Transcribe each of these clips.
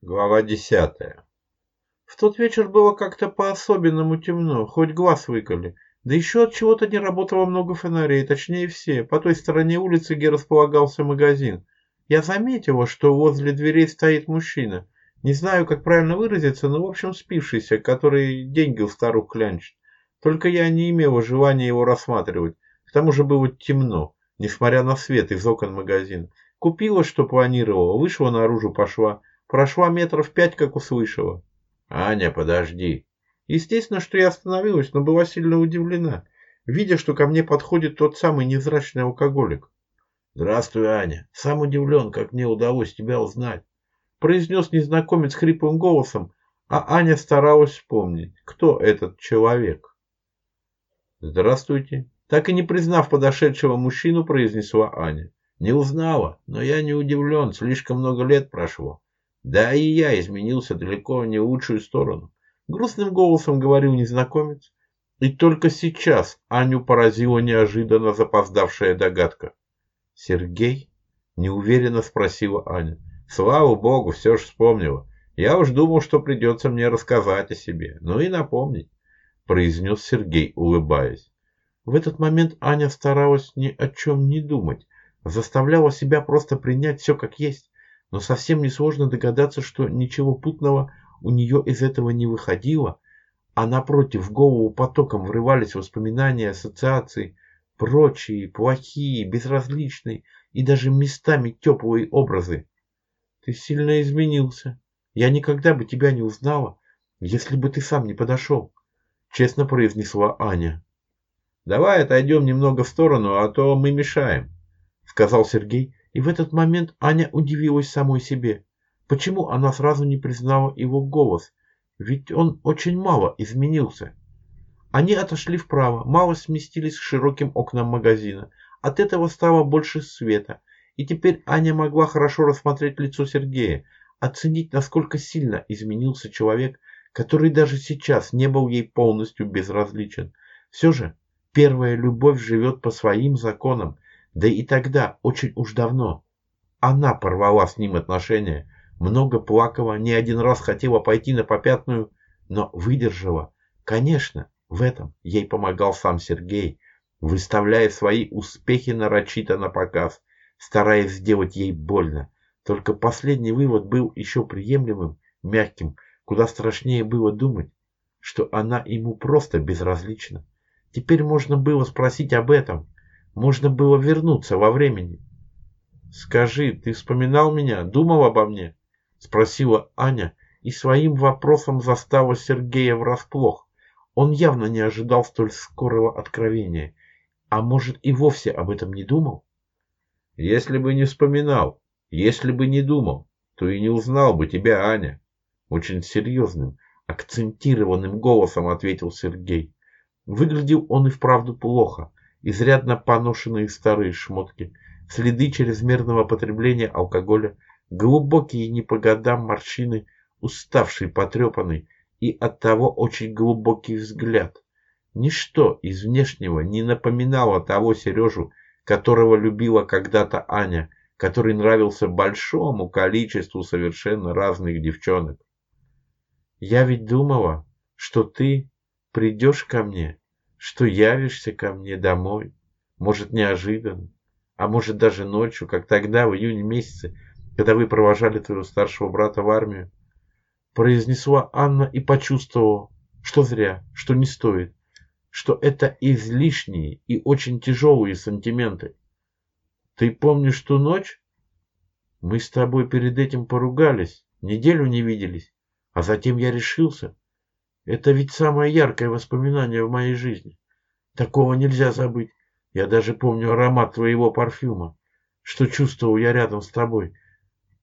Глава десятая. В тот вечер было как-то по-особенному темно, хоть глаз выколи. Да еще от чего-то не работало много фонарей, точнее все, по той стороне улицы, где располагался магазин. Я заметила, что возле дверей стоит мужчина. Не знаю, как правильно выразиться, но в общем спившийся, который деньги у старух клянчит. Только я не имела желания его рассматривать. К тому же было темно, несмотря на свет из окон магазина. Купила, что планировала, вышла наружу, пошла. Прошла метров пять, как услышала. «Аня, подожди!» Естественно, что я остановилась, но была сильно удивлена, видя, что ко мне подходит тот самый невзрачный алкоголик. «Здравствуй, Аня. Сам удивлен, как мне удалось тебя узнать», — произнес незнакомец хриплым голосом, а Аня старалась вспомнить, кто этот человек. «Здравствуйте», — так и не признав подошедшего мужчину, произнесла Аня. «Не узнала, но я не удивлен, слишком много лет прошло. Да и я изменился далеко не в лучшую сторону. Грустным голосом говорил незнакомец. И только сейчас Аню поразила неожиданно запоздавшая догадка. «Сергей?» – неуверенно спросила Аня. «Слава богу, все же вспомнила. Я уж думал, что придется мне рассказать о себе. Ну и напомнить», – произнес Сергей, улыбаясь. В этот момент Аня старалась ни о чем не думать, заставляла себя просто принять все как есть но совсем несложно догадаться, что ничего путного у нее из этого не выходило, а напротив в голову потоком врывались воспоминания, ассоциации, прочие, плохие, безразличные и даже местами теплые образы. Ты сильно изменился. Я никогда бы тебя не узнала, если бы ты сам не подошел, честно произнесла Аня. Давай отойдем немного в сторону, а то мы мешаем, сказал Сергей и в этот момент Аня удивилась самой себе. Почему она сразу не признала его голос? Ведь он очень мало изменился. Они отошли вправо, мало сместились к широким окнам магазина. От этого стало больше света, и теперь Аня могла хорошо рассмотреть лицо Сергея, оценить, насколько сильно изменился человек, который даже сейчас не был ей полностью безразличен. Все же первая любовь живет по своим законам, да и тогда, очень уж давно, она порвала с ним отношения, много плакала, не один раз хотела пойти на попятную, но выдержала. Конечно, в этом ей помогал сам Сергей, выставляя свои успехи нарочито на показ, стараясь сделать ей больно. Только последний вывод был еще приемлемым, мягким, куда страшнее было думать, что она ему просто безразлична. Теперь можно было спросить об этом, можно было вернуться во времени. «Скажи, ты вспоминал меня, думал обо мне?» – спросила Аня и своим вопросом застала Сергея врасплох. Он явно не ожидал столь скорого откровения. А может и вовсе об этом не думал? «Если бы не вспоминал, если бы не думал, то и не узнал бы тебя, Аня», – очень серьезным, акцентированным голосом ответил Сергей. Выглядел он и вправду плохо – изрядно поношенные старые шмотки, следы чрезмерного потребления алкоголя, глубокие не по годам морщины, уставший, потрепанный и оттого очень глубокий взгляд. Ничто из внешнего не напоминало того Сережу, которого любила когда-то Аня, который нравился большому количеству совершенно разных девчонок. Я ведь думала, что ты придешь ко мне что явишься ко мне домой, может неожиданно, а может даже ночью, как тогда, в июне месяце, когда вы провожали твоего старшего брата в армию, произнесла Анна и почувствовала, что зря, что не стоит, что это излишние и очень тяжелые сантименты. Ты помнишь ту ночь? Мы с тобой перед этим поругались, неделю не виделись, а затем я решился, это ведь самое яркое воспоминание в моей жизни. Такого нельзя забыть. Я даже помню аромат твоего парфюма. Что чувствовал я рядом с тобой.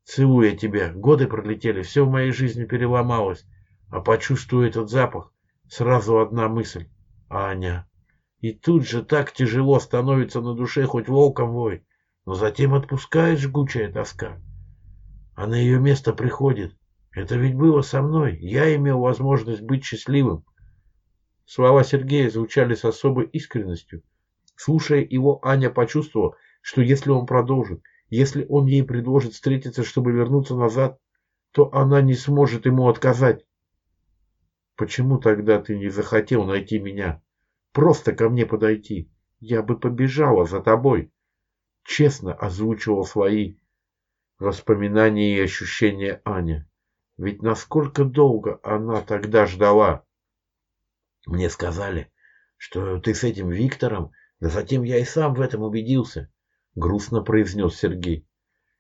Целуя тебя. Годы пролетели, все в моей жизни переломалось. А почувствую этот запах, сразу одна мысль. Аня. И тут же так тяжело становится на душе, хоть волком вой. Но затем отпускает жгучая тоска. А на ее место приходит это ведь было со мной. Я имел возможность быть счастливым. Слова Сергея звучали с особой искренностью. Слушая его, Аня почувствовала, что если он продолжит, если он ей предложит встретиться, чтобы вернуться назад, то она не сможет ему отказать. Почему тогда ты не захотел найти меня? Просто ко мне подойти. Я бы побежала за тобой. Честно озвучивал свои воспоминания и ощущения Аня. Ведь насколько долго она тогда ждала? Мне сказали, что ты с этим Виктором, да затем я и сам в этом убедился, грустно произнес Сергей.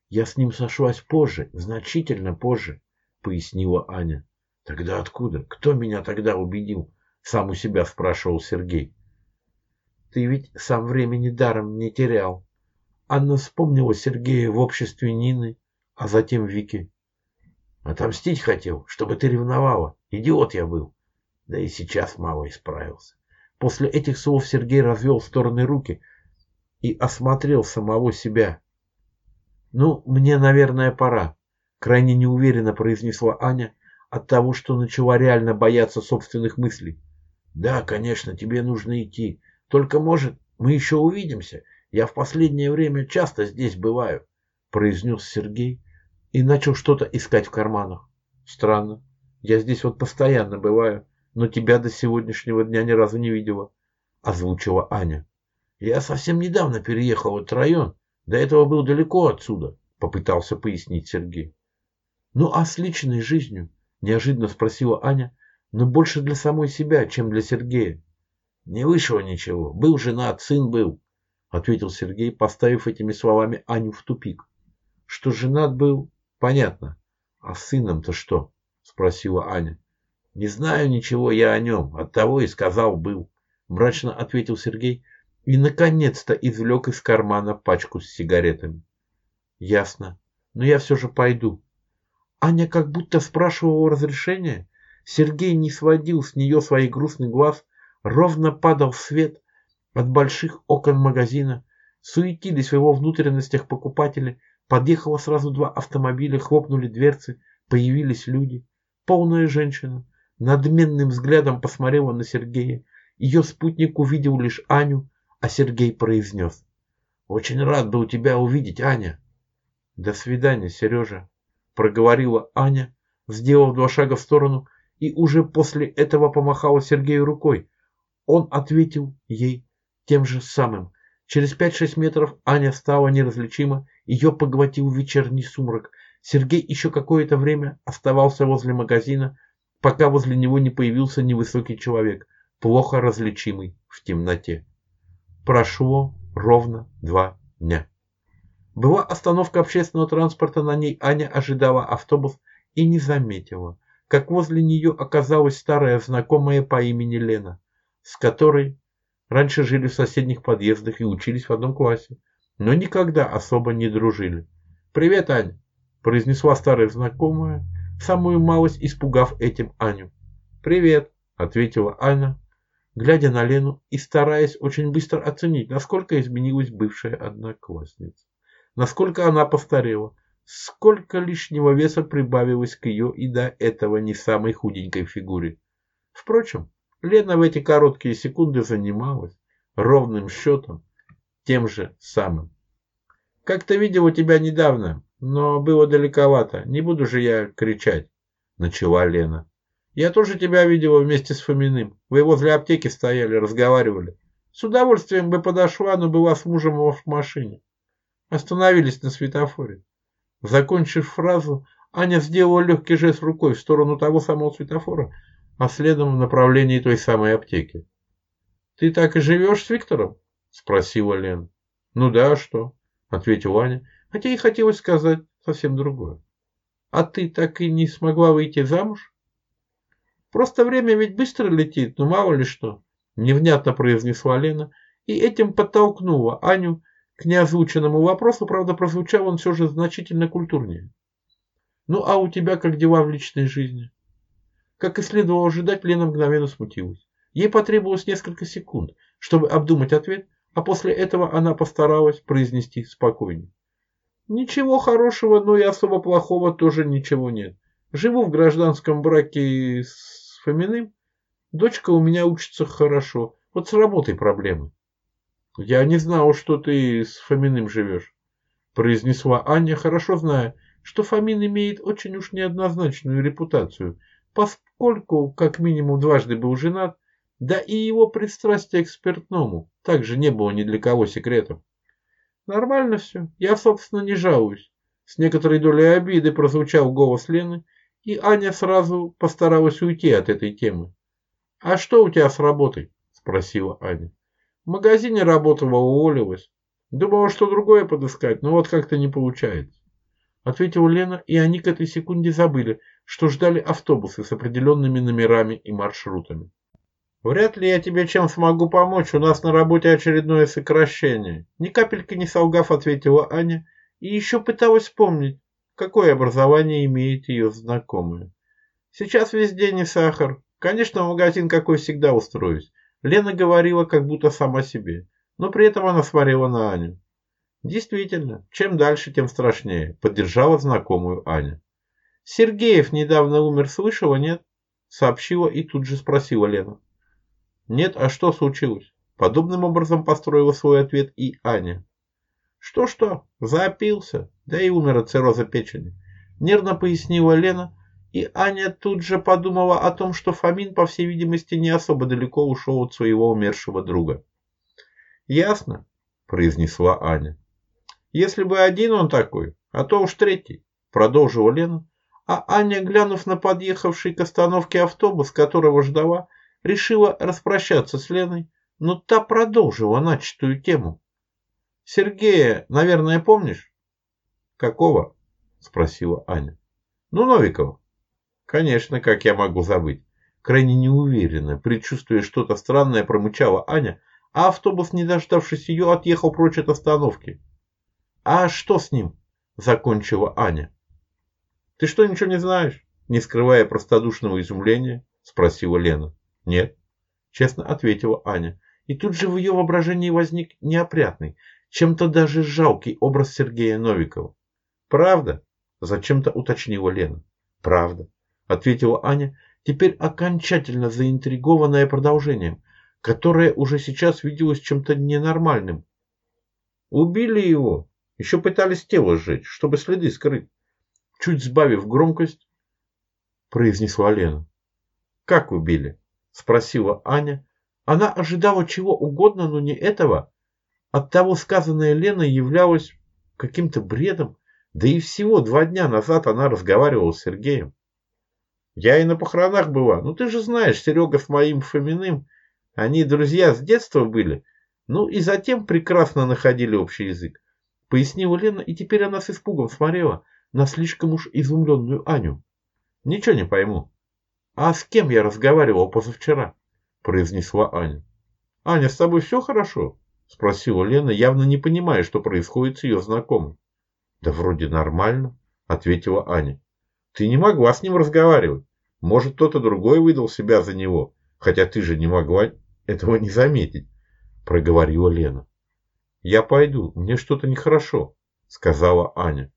Я с ним сошлась позже, значительно позже, пояснила Аня. Тогда откуда? Кто меня тогда убедил? Сам у себя спрашивал Сергей. Ты ведь сам времени даром не терял. Анна вспомнила Сергея в обществе Нины, а затем Вики. Отомстить хотел, чтобы ты ревновала. Идиот я был. Да и сейчас мало исправился. После этих слов Сергей развел в стороны руки и осмотрел самого себя. «Ну, мне, наверное, пора», — крайне неуверенно произнесла Аня от того, что начала реально бояться собственных мыслей. «Да, конечно, тебе нужно идти. Только, может, мы еще увидимся. Я в последнее время часто здесь бываю», — произнес Сергей и начал что-то искать в карманах. «Странно. Я здесь вот постоянно бываю, но тебя до сегодняшнего дня ни разу не видела», — озвучила Аня. «Я совсем недавно переехал в этот район. До этого был далеко отсюда», — попытался пояснить Сергей. «Ну а с личной жизнью?» Неожиданно спросила Аня, но больше для самой себя, чем для Сергея. Не вышло ничего. Был женат, сын был, ответил Сергей, поставив этими словами Аню в тупик. Что женат был, понятно. А с сыном-то что? Спросила Аня. Не знаю ничего я о нем, оттого и сказал был. Мрачно ответил Сергей и наконец-то извлек из кармана пачку с сигаретами. Ясно. Но я все же пойду. Аня как будто спрашивала разрешения. Сергей не сводил с нее своих грустных глаз, ровно падал свет от больших окон магазина. Суетились в его внутренностях покупатели. Подъехало сразу два автомобиля, хлопнули дверцы, появились люди. Полная женщина надменным взглядом посмотрела на Сергея. Ее спутник увидел лишь Аню, а Сергей произнес. «Очень рад был тебя увидеть, Аня». «До свидания, Сережа», проговорила Аня, сделав два шага в сторону, и уже после этого помахала Сергею рукой. Он ответил ей тем же самым. Через пять-шесть метров Аня стала неразличима, ее поглотил вечерний сумрак. Сергей еще какое-то время оставался возле магазина, пока возле него не появился невысокий человек, плохо различимый в темноте. Прошло ровно два дня. Была остановка общественного транспорта, на ней Аня ожидала автобус и не заметила, как возле нее оказалась старая знакомая по имени Лена, с которой раньше жили в соседних подъездах и учились в одном классе, но никогда особо не дружили. «Привет, Аня!» – произнесла старая знакомая, самую малость испугав этим Аню. «Привет!» – ответила Аня, глядя на Лену и стараясь очень быстро оценить, насколько изменилась бывшая одноклассница насколько она постарела, сколько лишнего веса прибавилось к ее и до этого не самой худенькой фигуре. Впрочем, Лена в эти короткие секунды занималась ровным счетом тем же самым. «Как-то видел у тебя недавно, но было далековато, не буду же я кричать», — начала Лена. «Я тоже тебя видела вместе с Фоминым. Вы возле аптеки стояли, разговаривали. С удовольствием бы подошла, но была с мужем в машине. Остановились на светофоре. Закончив фразу, Аня сделала легкий жест рукой в сторону того самого светофора, а следом в направлении той самой аптеки. «Ты так и живешь с Виктором?» – спросила Лена. «Ну да, а что?» – ответила Аня, хотя и хотелось сказать совсем другое. «А ты так и не смогла выйти замуж?» «Просто время ведь быстро летит, ну мало ли что», – невнятно произнесла Лена и этим подтолкнула Аню к неозвученному вопросу, правда, прозвучал он все же значительно культурнее. «Ну, а у тебя как дела в личной жизни?» Как и следовало ожидать, Лена мгновенно смутилась. Ей потребовалось несколько секунд, чтобы обдумать ответ, а после этого она постаралась произнести спокойнее. Ничего хорошего, но и особо плохого тоже ничего нет. Живу в гражданском браке с Фоминым. Дочка у меня учится хорошо. Вот с работой проблемы. «Я не знал, что ты с Фоминым живешь», – произнесла Аня, хорошо зная, что Фомин имеет очень уж неоднозначную репутацию, поскольку, как минимум, дважды был женат, да и его пристрастие к спиртному также не было ни для кого секретом. Нормально все, я, собственно, не жалуюсь. С некоторой долей обиды прозвучал голос Лены, и Аня сразу постаралась уйти от этой темы. «А что у тебя с работой?» – спросила Аня. «В магазине работала, уволилась. Думала, что другое подыскать, но вот как-то не получается». Ответила Лена, и они к этой секунде забыли, что ждали автобусы с определенными номерами и маршрутами. «Вряд ли я тебе чем смогу помочь, у нас на работе очередное сокращение», ни капельки не солгав, ответила Аня, и еще пыталась вспомнить, какое образование имеет ее знакомая. «Сейчас везде не сахар. Конечно, в магазин какой всегда устроюсь». Лена говорила, как будто сама себе, но при этом она смотрела на Аню. Действительно, чем дальше, тем страшнее, поддержала знакомую Аня. Сергеев недавно умер, слышала, нет? Сообщила и тут же спросила Лена. Нет, а что случилось? Подобным образом построила свой ответ и Аня. Что-что, запился, да и умер от цирроза печени. Нервно пояснила Лена, и Аня тут же подумала о том, что Фомин, по всей видимости, не особо далеко ушел от своего умершего друга. «Ясно», – произнесла Аня. «Если бы один он такой, а то уж третий», – продолжила Лена, а Аня, глянув на подъехавший к остановке автобус, которого ждала, решила распрощаться с Леной, но та продолжила начатую тему. «Сергея, наверное, помнишь?» «Какого?» – спросила Аня. «Ну, Новикова». «Конечно, как я могу забыть?» Крайне неуверенно, предчувствуя что-то странное, промычала Аня, а автобус, не дождавшись ее, отъехал прочь от остановки. «А что с ним?» – закончила Аня. «Ты что, ничего не знаешь?» – не скрывая простодушного изумления, спросила Лена. «Нет», – честно ответила Аня. И тут же в ее воображении возник неопрятный, чем-то даже жалкий образ Сергея Новикова. «Правда?» – зачем-то уточнила Лена. «Правда», – ответила Аня, теперь окончательно заинтригованная продолжением, которое уже сейчас виделось чем-то ненормальным. «Убили его, еще пытались тело сжечь, чтобы следы скрыть». Чуть сбавив громкость, произнесла Лена. «Как убили?» Спросила Аня. Она ожидала чего угодно, но не этого. Оттого сказанное Леной являлось каким-то бредом. Да и всего два дня назад она разговаривала с Сергеем. Я и на похоронах была. Ну ты же знаешь, Серега с моим Фоминым. Они друзья с детства были. Ну и затем прекрасно находили общий язык. Пояснила Лена, и теперь она с испугом смотрела на слишком уж изумленную Аню. Ничего не пойму. «А с кем я разговаривал позавчера?» – произнесла Аня. «Аня, с тобой все хорошо?» – спросила Лена, явно не понимая, что происходит с ее знакомым. «Да вроде нормально», – ответила Аня. «Ты не могла с ним разговаривать. Может, кто-то другой выдал себя за него, хотя ты же не могла этого не заметить», – проговорила Лена. «Я пойду, мне что-то нехорошо», – сказала Аня.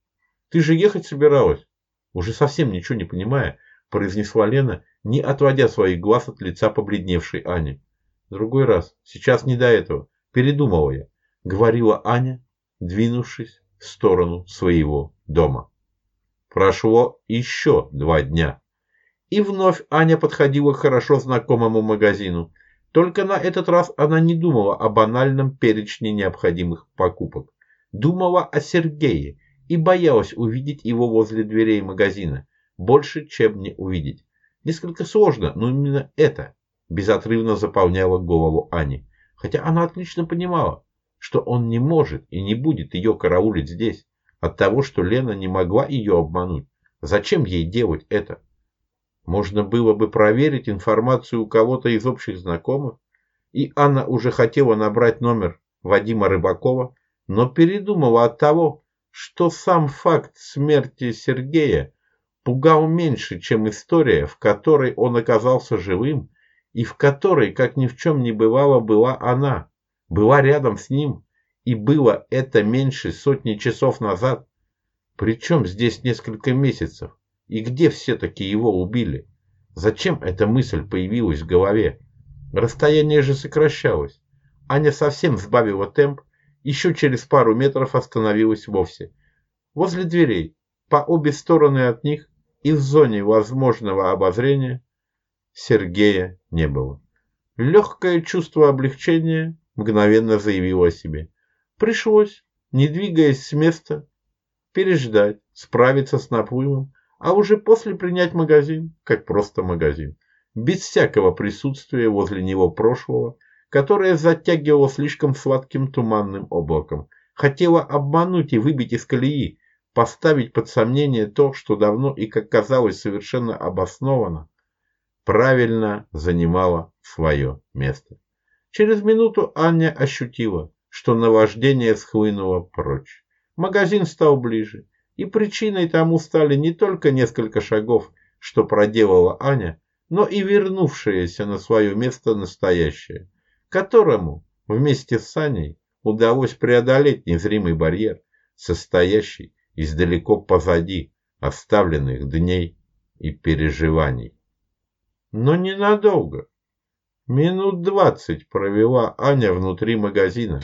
«Ты же ехать собиралась?» Уже совсем ничего не понимая, произнесла Лена, не отводя своих глаз от лица побледневшей Ани. Другой раз, сейчас не до этого, передумала я, говорила Аня, двинувшись в сторону своего дома. Прошло еще два дня. И вновь Аня подходила к хорошо знакомому магазину. Только на этот раз она не думала о банальном перечне необходимых покупок. Думала о Сергее и боялась увидеть его возле дверей магазина больше, чем не увидеть. Несколько сложно, но именно это безотрывно заполняло голову Ани. Хотя она отлично понимала, что он не может и не будет ее караулить здесь, от того, что Лена не могла ее обмануть. Зачем ей делать это? Можно было бы проверить информацию у кого-то из общих знакомых, и Анна уже хотела набрать номер Вадима Рыбакова, но передумала от того, что сам факт смерти Сергея пугал меньше, чем история, в которой он оказался живым и в которой, как ни в чем не бывало, была она, была рядом с ним, и было это меньше сотни часов назад. Причем здесь несколько месяцев, и где все-таки его убили? Зачем эта мысль появилась в голове? Расстояние же сокращалось. Аня совсем сбавила темп, еще через пару метров остановилась вовсе. Возле дверей, по обе стороны от них и в зоне возможного обозрения Сергея не было. Легкое чувство облегчения мгновенно заявило о себе. Пришлось, не двигаясь с места, переждать, справиться с наплывом, а уже после принять магазин, как просто магазин, без всякого присутствия возле него прошлого, которое затягивало слишком сладким туманным облаком, хотела обмануть и выбить из колеи, поставить под сомнение то, что давно и, как казалось, совершенно обоснованно, правильно занимала свое место. Через минуту Аня ощутила, что наваждение схлынуло прочь. Магазин стал ближе, и причиной тому стали не только несколько шагов, что проделала Аня, но и вернувшееся на свое место настоящее, которому вместе с Аней удалось преодолеть незримый барьер, состоящий из далеко позади оставленных дней и переживаний. Но ненадолго. Минут двадцать провела Аня внутри магазина,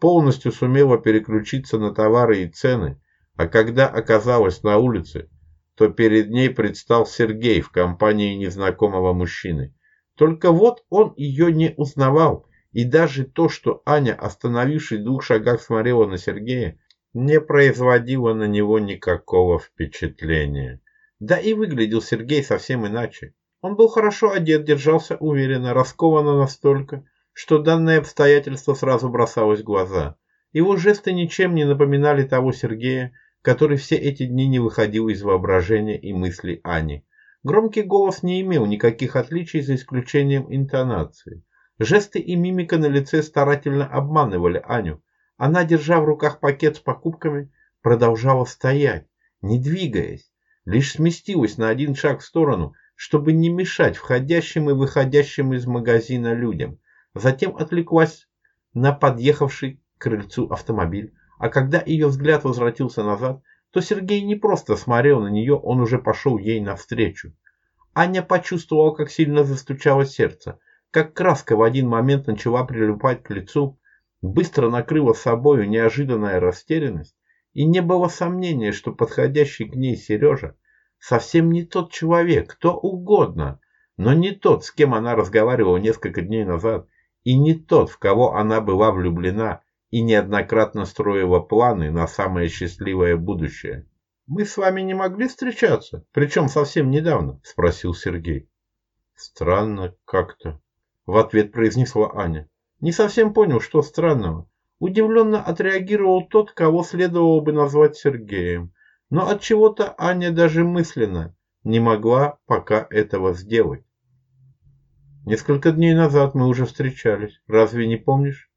полностью сумела переключиться на товары и цены, а когда оказалась на улице, то перед ней предстал Сергей в компании незнакомого мужчины. Только вот он ее не узнавал, и даже то, что Аня, остановившись в двух шагах, смотрела на Сергея, не производило на него никакого впечатления. Да и выглядел Сергей совсем иначе. Он был хорошо одет, держался уверенно, раскованно настолько, что данное обстоятельство сразу бросалось в глаза. Его жесты ничем не напоминали того Сергея, который все эти дни не выходил из воображения и мыслей Ани. Громкий голос не имел никаких отличий за исключением интонации. Жесты и мимика на лице старательно обманывали Аню, она, держа в руках пакет с покупками, продолжала стоять, не двигаясь, лишь сместилась на один шаг в сторону, чтобы не мешать входящим и выходящим из магазина людям. Затем отвлеклась на подъехавший к крыльцу автомобиль, а когда ее взгляд возвратился назад, то Сергей не просто смотрел на нее, он уже пошел ей навстречу. Аня почувствовала, как сильно застучало сердце, как краска в один момент начала прилипать к лицу, быстро накрыла собою неожиданная растерянность, и не было сомнения, что подходящий к ней Сережа совсем не тот человек, кто угодно, но не тот, с кем она разговаривала несколько дней назад, и не тот, в кого она была влюблена и неоднократно строила планы на самое счастливое будущее. «Мы с вами не могли встречаться, причем совсем недавно?» – спросил Сергей. «Странно как-то», – в ответ произнесла Аня. Не совсем понял, что странного. Удивленно отреагировал тот, кого следовало бы назвать Сергеем. Но от чего то Аня даже мысленно не могла пока этого сделать. Несколько дней назад мы уже встречались. Разве не помнишь?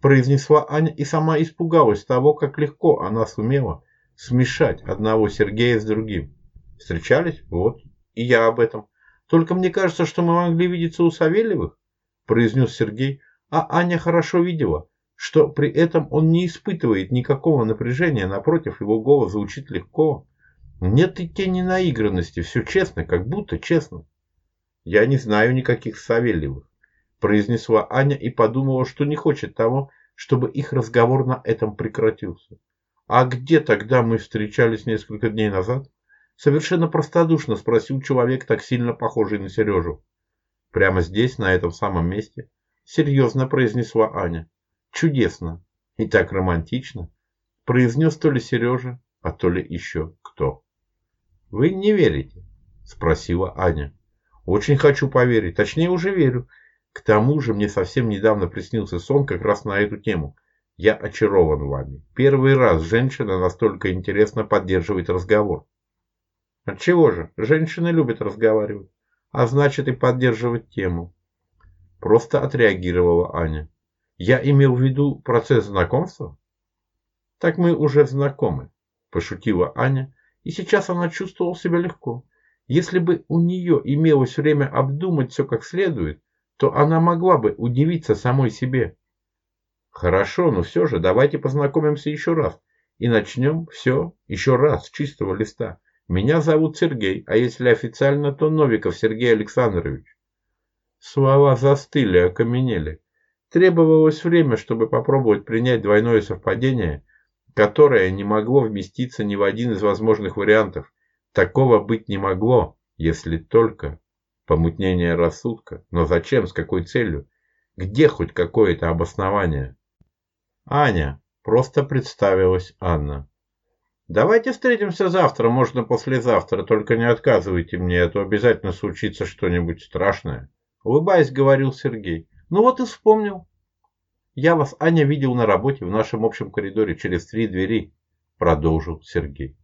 Произнесла Аня и сама испугалась того, как легко она сумела смешать одного Сергея с другим. Встречались? Вот. И я об этом. Только мне кажется, что мы могли видеться у Савельевых, произнес Сергей, а Аня хорошо видела, что при этом он не испытывает никакого напряжения, напротив, его голос звучит легко. Нет и тени наигранности, все честно, как будто честно. Я не знаю никаких Савельевых, произнесла Аня и подумала, что не хочет того, чтобы их разговор на этом прекратился. А где тогда мы встречались несколько дней назад? Совершенно простодушно спросил человек, так сильно похожий на Сережу. Прямо здесь, на этом самом месте? Серьезно произнесла Аня. Чудесно и так романтично, произнес то ли Сережа, а то ли еще кто. Вы не верите? спросила Аня. Очень хочу поверить, точнее уже верю. К тому же мне совсем недавно приснился сон как раз на эту тему. Я очарован вами. Первый раз женщина настолько интересно поддерживает разговор. Отчего же? Женщины любят разговаривать, а значит и поддерживать тему. Просто отреагировала Аня. Я имел в виду процесс знакомства? Так мы уже знакомы, пошутила Аня, и сейчас она чувствовала себя легко. Если бы у нее имелось время обдумать все как следует, то она могла бы удивиться самой себе. Хорошо, но все же давайте познакомимся еще раз и начнем все еще раз с чистого листа. Меня зовут Сергей, а если официально, то Новиков Сергей Александрович. Слова застыли, окаменели. Требовалось время, чтобы попробовать принять двойное совпадение, которое не могло вместиться ни в один из возможных вариантов. Такого быть не могло, если только помутнение рассудка. Но зачем, с какой целью? Где хоть какое-то обоснование? Аня, просто представилась Анна. Давайте встретимся завтра, можно послезавтра, только не отказывайте мне, а то обязательно случится что-нибудь страшное. Улыбаясь, говорил Сергей. Ну вот и вспомнил. Я вас, Аня, видел на работе в нашем общем коридоре через три двери, продолжил Сергей.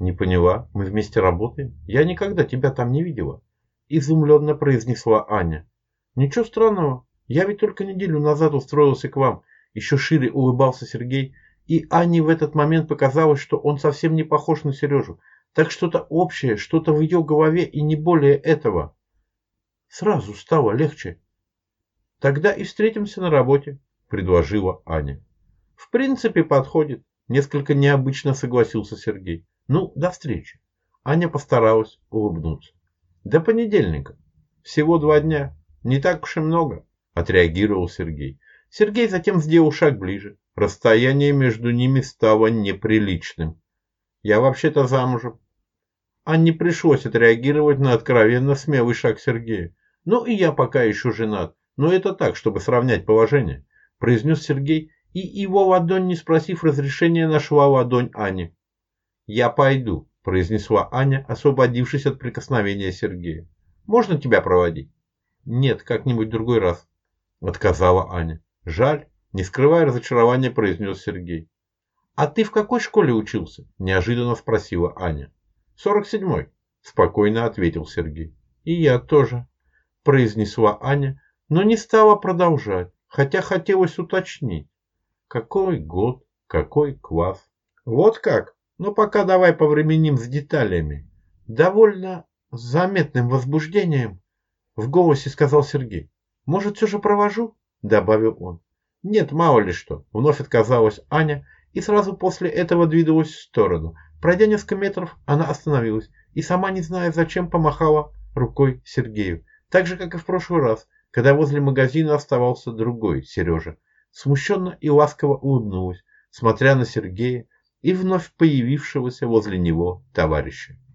Не поняла, мы вместе работаем? Я никогда тебя там не видела. Изумленно произнесла Аня. Ничего странного, я ведь только неделю назад устроился к вам. Еще шире улыбался Сергей и Анне в этот момент показалось, что он совсем не похож на Сережу. Так что-то общее, что-то в ее голове и не более этого. Сразу стало легче. Тогда и встретимся на работе, предложила Аня. В принципе, подходит. Несколько необычно согласился Сергей. Ну, до встречи. Аня постаралась улыбнуться. До понедельника. Всего два дня. Не так уж и много, отреагировал Сергей. Сергей затем сделал шаг ближе. Расстояние между ними стало неприличным. Я вообще-то замужем. Анне пришлось отреагировать на откровенно смелый шаг Сергея. Ну и я пока еще женат. Но это так, чтобы сравнять положение. Произнес Сергей, и его ладонь, не спросив разрешения, нашла ладонь Ани. Я пойду, произнесла Аня, освободившись от прикосновения Сергея. Можно тебя проводить? Нет, как-нибудь другой раз, отказала Аня. Жаль, не скрывая разочарования, произнес Сергей. «А ты в какой школе учился?» – неожиданно спросила Аня. «Сорок седьмой», – спокойно ответил Сергей. «И я тоже», – произнесла Аня, но не стала продолжать, хотя хотелось уточнить. «Какой год? Какой класс?» «Вот как? Ну пока давай повременим с деталями». «Довольно заметным возбуждением», – в голосе сказал Сергей. «Может, все же провожу?» – добавил он. Нет, мало ли что. Вновь отказалась Аня и сразу после этого двинулась в сторону. Пройдя несколько метров, она остановилась и сама не зная зачем помахала рукой Сергею. Так же, как и в прошлый раз, когда возле магазина оставался другой Сережа. Смущенно и ласково улыбнулась, смотря на Сергея и вновь появившегося возле него товарища.